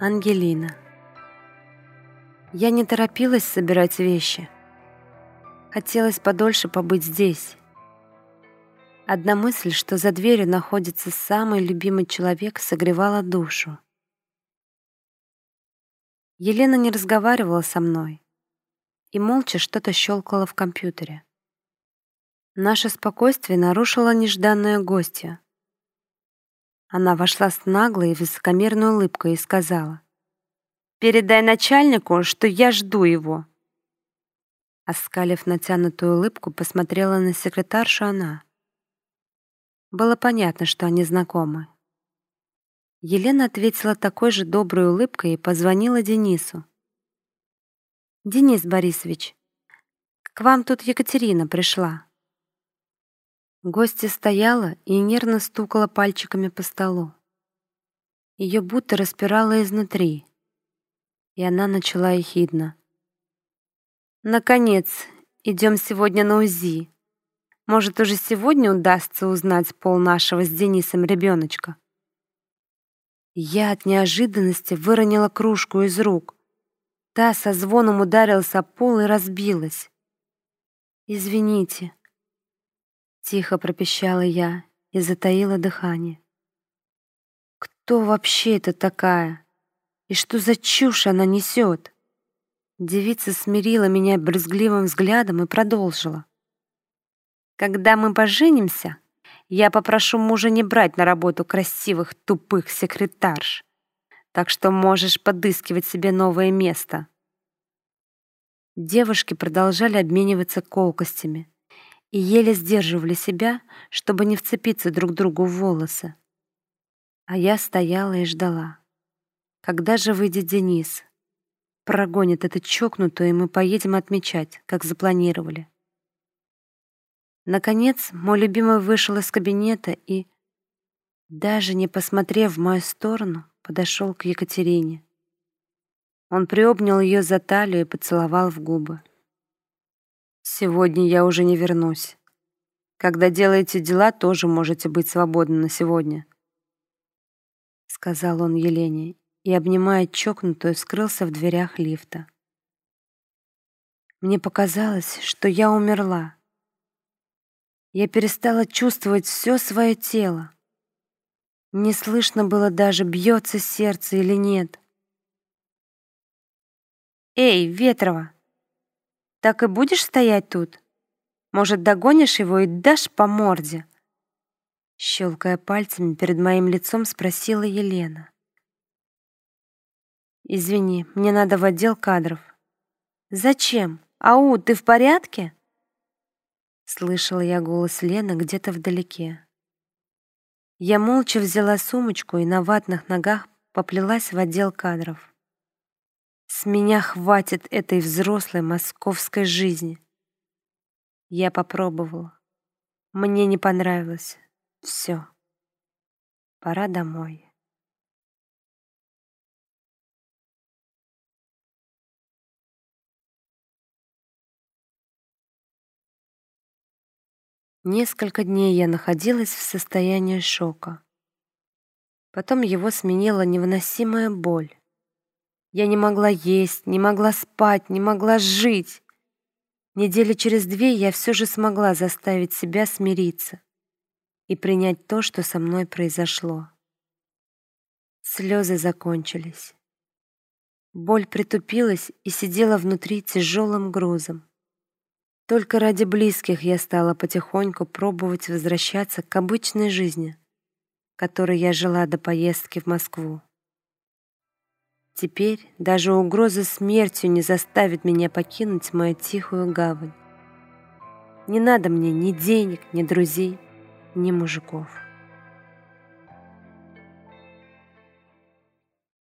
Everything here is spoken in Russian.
Ангелина. Я не торопилась собирать вещи. Хотелось подольше побыть здесь. Одна мысль, что за дверью находится самый любимый человек, согревала душу. Елена не разговаривала со мной и молча что-то щелкала в компьютере. Наше спокойствие нарушило нежданное гостья. Она вошла с наглой и высокомерной улыбкой и сказала. «Передай начальнику, что я жду его». Оскалив натянутую улыбку, посмотрела на секретаршу она. Было понятно, что они знакомы. Елена ответила такой же доброй улыбкой и позвонила Денису. «Денис Борисович, к вам тут Екатерина пришла». Гостья стояла и нервно стукала пальчиками по столу. Ее будто распирало изнутри, и она начала ехидно. «Наконец, идем сегодня на УЗИ. Может, уже сегодня удастся узнать пол нашего с Денисом ребеночка?» Я от неожиданности выронила кружку из рук. Та со звоном ударилась о пол и разбилась. «Извините», Тихо пропищала я и затаила дыхание. Кто вообще это такая? И что за чушь она несет? Девица смирила меня брезгливым взглядом и продолжила. Когда мы поженимся, я попрошу мужа не брать на работу красивых тупых секретарш, так что можешь подыскивать себе новое место. Девушки продолжали обмениваться колкостями и еле сдерживали себя, чтобы не вцепиться друг другу в волосы. А я стояла и ждала. Когда же выйдет Денис? Прогонит эту чокнутую, и мы поедем отмечать, как запланировали. Наконец, мой любимый вышел из кабинета и, даже не посмотрев в мою сторону, подошел к Екатерине. Он приобнял ее за талию и поцеловал в губы. Сегодня я уже не вернусь. Когда делаете дела, тоже можете быть свободны на сегодня. Сказал он Елене и, обнимая чокнутую, скрылся в дверях лифта. Мне показалось, что я умерла. Я перестала чувствовать все свое тело. Не слышно было даже, бьется сердце или нет. «Эй, Ветрова!» Так и будешь стоять тут? Может, догонишь его и дашь по морде?» Щелкая пальцами перед моим лицом, спросила Елена. «Извини, мне надо в отдел кадров». «Зачем? Ау, ты в порядке?» Слышала я голос Лены где-то вдалеке. Я молча взяла сумочку и на ватных ногах поплелась в отдел кадров. С меня хватит этой взрослой московской жизни. Я попробовала. Мне не понравилось. Все. Пора домой. Несколько дней я находилась в состоянии шока. Потом его сменила невыносимая боль. Я не могла есть, не могла спать, не могла жить. Недели через две я все же смогла заставить себя смириться и принять то, что со мной произошло. Слезы закончились. Боль притупилась и сидела внутри тяжелым грузом. Только ради близких я стала потихоньку пробовать возвращаться к обычной жизни, которой я жила до поездки в Москву. Теперь даже угроза смертью не заставит меня покинуть мою тихую гавань. Не надо мне ни денег, ни друзей, ни мужиков.